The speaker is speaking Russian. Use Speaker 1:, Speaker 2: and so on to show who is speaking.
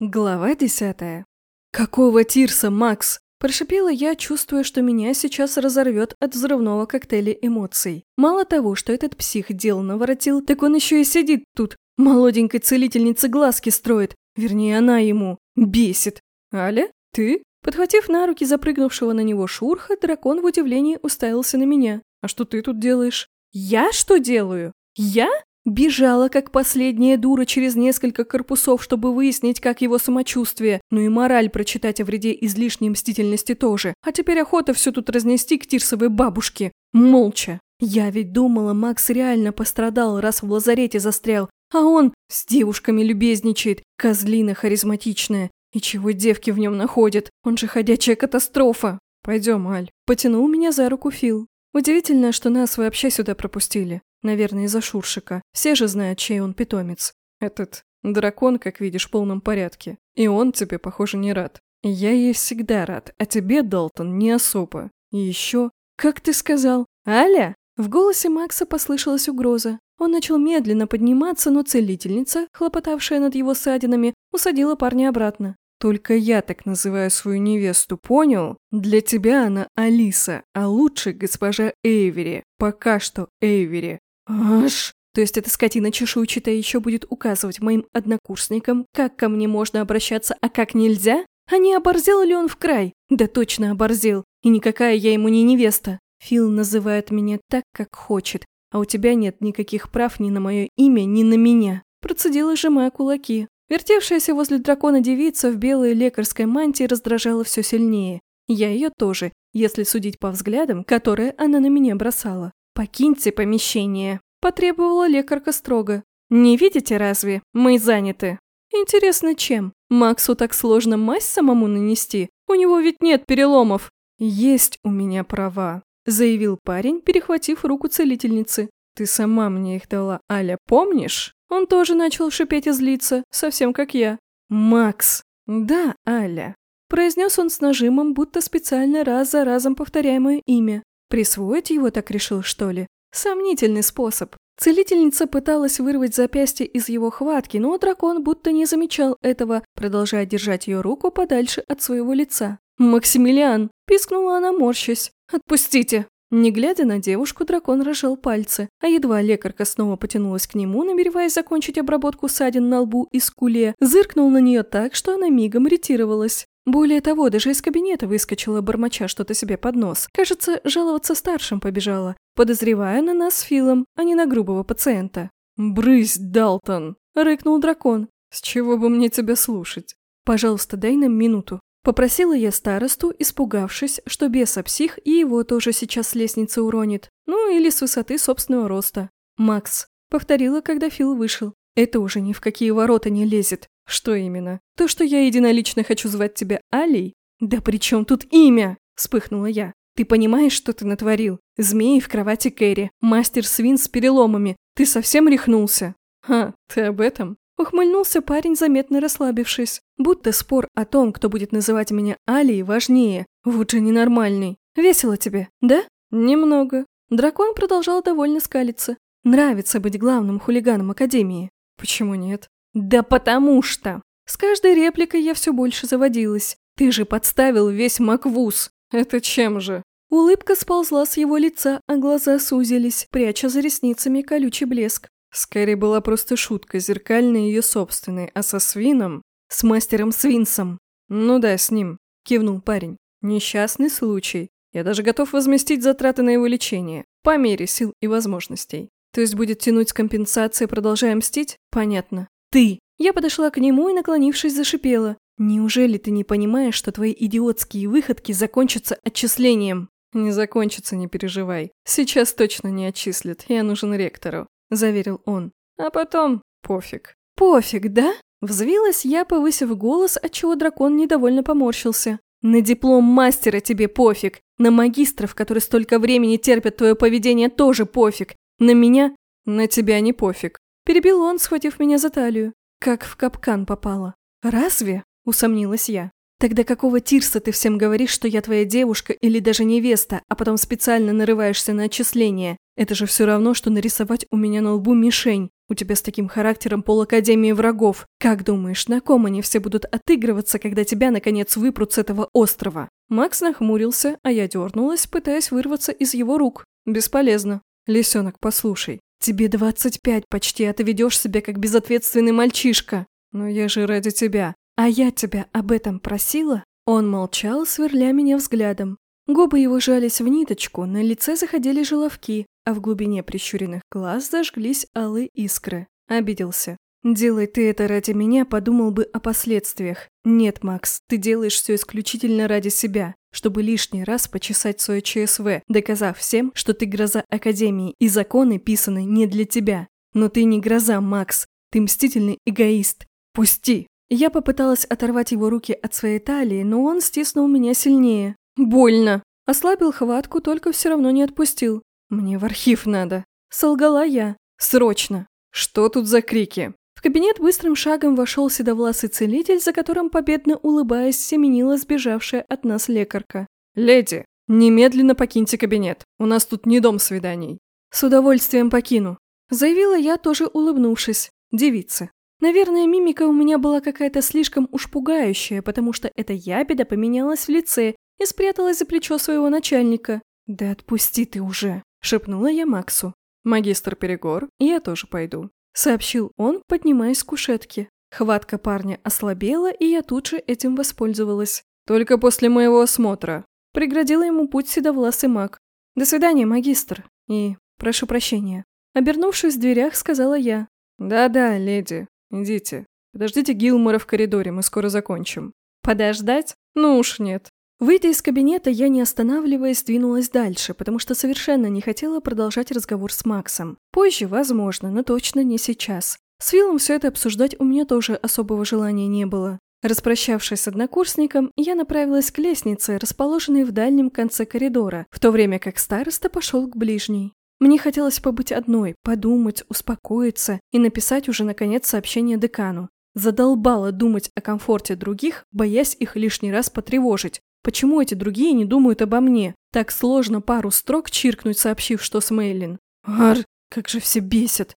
Speaker 1: Глава десятая. «Какого Тирса, Макс?» – прошипела я, чувствуя, что меня сейчас разорвет от взрывного коктейля эмоций. Мало того, что этот псих дел наворотил, так он еще и сидит тут, молоденькой целительнице глазки строит. Вернее, она ему. Бесит. «Аля, ты?» Подхватив на руки запрыгнувшего на него Шурха, дракон в удивлении уставился на меня. «А что ты тут делаешь?» «Я что делаю? Я?» Бежала, как последняя дура, через несколько корпусов, чтобы выяснить, как его самочувствие. Ну и мораль прочитать о вреде излишней мстительности тоже. А теперь охота все тут разнести к тирсовой бабушке. Молча. Я ведь думала, Макс реально пострадал, раз в лазарете застрял. А он с девушками любезничает, козлина харизматичная. И чего девки в нем находят? Он же ходячая катастрофа. Пойдем, Аль. Потянул меня за руку Фил. Удивительно, что нас вообще сюда пропустили. Наверное, из-за Шуршика. Все же знают, чей он питомец. Этот дракон, как видишь, в полном порядке. И он тебе, похоже, не рад. Я ей всегда рад, а тебе, Далтон, не особо. И еще... Как ты сказал? Аля? В голосе Макса послышалась угроза. Он начал медленно подниматься, но целительница, хлопотавшая над его ссадинами, усадила парня обратно. Только я так называю свою невесту, понял? Для тебя она Алиса, а лучше госпожа Эйвери. Пока что Эйвери. Аж. То есть эта скотина чешуйчатая еще будет указывать моим однокурсникам, как ко мне можно обращаться, а как нельзя? А не оборзел ли он в край? Да точно оборзел. И никакая я ему не невеста. Фил называет меня так, как хочет, а у тебя нет никаких прав ни на мое имя, ни на меня. Процедила, сжимая кулаки. Вертевшаяся возле дракона девица в белой лекарской мантии раздражала все сильнее. Я ее тоже, если судить по взглядам, которые она на меня бросала. «Покиньте помещение», – потребовала лекарка строго. «Не видите разве? Мы заняты». «Интересно, чем? Максу так сложно мазь самому нанести? У него ведь нет переломов». «Есть у меня права», – заявил парень, перехватив руку целительницы. «Ты сама мне их дала, Аля, помнишь?» Он тоже начал шипеть и злиться, совсем как я. «Макс!» «Да, Аля», – произнес он с нажимом, будто специально раз за разом повторяемое имя. Присвоить его так решил, что ли? Сомнительный способ. Целительница пыталась вырвать запястье из его хватки, но дракон будто не замечал этого, продолжая держать ее руку подальше от своего лица. «Максимилиан!» – пискнула она, морщась. «Отпустите!» Не глядя на девушку, дракон разжал пальцы, а едва лекарка снова потянулась к нему, намереваясь закончить обработку ссадин на лбу и скуле, зыркнул на нее так, что она мигом ретировалась. Более того, даже из кабинета выскочила бормоча что-то себе под нос. Кажется, жаловаться старшим побежала, подозревая на нас с Филом, а не на грубого пациента. «Брысь, Далтон!» – рыкнул дракон. «С чего бы мне тебя слушать?» «Пожалуйста, дай нам минуту». Попросила я старосту, испугавшись, что беса-псих и его тоже сейчас с лестницы уронит. Ну, или с высоты собственного роста. «Макс», — повторила, когда Фил вышел. «Это уже ни в какие ворота не лезет. «Что именно? То, что я единолично хочу звать тебя Алей?» «Да при чем тут имя?» – вспыхнула я. «Ты понимаешь, что ты натворил? Змеи в кровати Кэрри, мастер-свин с переломами. Ты совсем рехнулся?» «Ха, ты об этом?» Ухмыльнулся парень, заметно расслабившись. Будто спор о том, кто будет называть меня Алей, важнее. Вот же ненормальный. Весело тебе, да? Немного. Дракон продолжал довольно скалиться. Нравится быть главным хулиганом Академии. Почему нет? «Да потому что!» С каждой репликой я все больше заводилась. «Ты же подставил весь Маквуз!» «Это чем же?» Улыбка сползла с его лица, а глаза сузились, пряча за ресницами колючий блеск. Скорее была просто шутка, зеркальная ее собственной, а со свином... С мастером Свинсом. «Ну да, с ним», – кивнул парень. «Несчастный случай. Я даже готов возместить затраты на его лечение, по мере сил и возможностей. То есть будет тянуть с компенсацией, продолжая мстить? Понятно. «Ты!» Я подошла к нему и, наклонившись, зашипела. «Неужели ты не понимаешь, что твои идиотские выходки закончатся отчислением?» «Не закончится, не переживай. Сейчас точно не отчислят, я нужен ректору», – заверил он. «А потом пофиг». «Пофиг, да?» Взвилась я, повысив голос, отчего дракон недовольно поморщился. «На диплом мастера тебе пофиг. На магистров, которые столько времени терпят твое поведение, тоже пофиг. На меня? На тебя не пофиг. Перебил он, схватив меня за талию. Как в капкан попала. «Разве?» – усомнилась я. «Тогда какого тирса ты всем говоришь, что я твоя девушка или даже невеста, а потом специально нарываешься на отчисление? Это же все равно, что нарисовать у меня на лбу мишень. У тебя с таким характером полакадемии врагов. Как думаешь, на ком они все будут отыгрываться, когда тебя, наконец, выпрут с этого острова?» Макс нахмурился, а я дернулась, пытаясь вырваться из его рук. «Бесполезно. Лисенок, послушай. Тебе 25 почти, а ты ведешь себя как безответственный мальчишка. Но я же ради тебя. А я тебя об этом просила?» Он молчал, сверля меня взглядом. Губы его жались в ниточку, на лице заходили желовки, а в глубине прищуренных глаз зажглись алые искры. Обиделся. «Делай ты это ради меня, подумал бы о последствиях. Нет, Макс, ты делаешь все исключительно ради себя, чтобы лишний раз почесать свое ЧСВ, доказав всем, что ты гроза Академии, и законы писаны не для тебя. Но ты не гроза, Макс, ты мстительный эгоист. Пусти!» Я попыталась оторвать его руки от своей талии, но он стиснул меня сильнее. Больно. Ослабил хватку, только все равно не отпустил. Мне в архив надо. Солгала я. Срочно. Что тут за крики? Кабинет быстрым шагом вошел седовласый целитель, за которым, победно улыбаясь, семенила сбежавшая от нас лекарка. «Леди, немедленно покиньте кабинет. У нас тут не дом свиданий». «С удовольствием покину», – заявила я, тоже улыбнувшись. Девица. Наверное, мимика у меня была какая-то слишком уж пугающая, потому что эта ябеда поменялась в лице и спряталась за плечо своего начальника. «Да отпусти ты уже!» – шепнула я Максу. «Магистр Перегор, я тоже пойду», – сообщил он, поднимаясь с кушетки. Хватка парня ослабела, и я тут же этим воспользовалась. «Только после моего осмотра», – преградила ему путь седовласый маг. «До свидания, магистр, и прошу прощения». Обернувшись в дверях, сказала я. «Да-да, леди, идите. Подождите Гилмора в коридоре, мы скоро закончим». «Подождать? Ну уж нет. Выйдя из кабинета, я, не останавливаясь, двинулась дальше, потому что совершенно не хотела продолжать разговор с Максом. Позже, возможно, но точно не сейчас. С Виллом все это обсуждать у меня тоже особого желания не было. Распрощавшись с однокурсником, я направилась к лестнице, расположенной в дальнем конце коридора, в то время как староста пошел к ближней. Мне хотелось побыть одной, подумать, успокоиться и написать уже наконец сообщение декану. Задолбало думать о комфорте других, боясь их лишний раз потревожить, Почему эти другие не думают обо мне? Так сложно пару строк чиркнуть, сообщив, что с Мейлин. Ар, как же все бесит.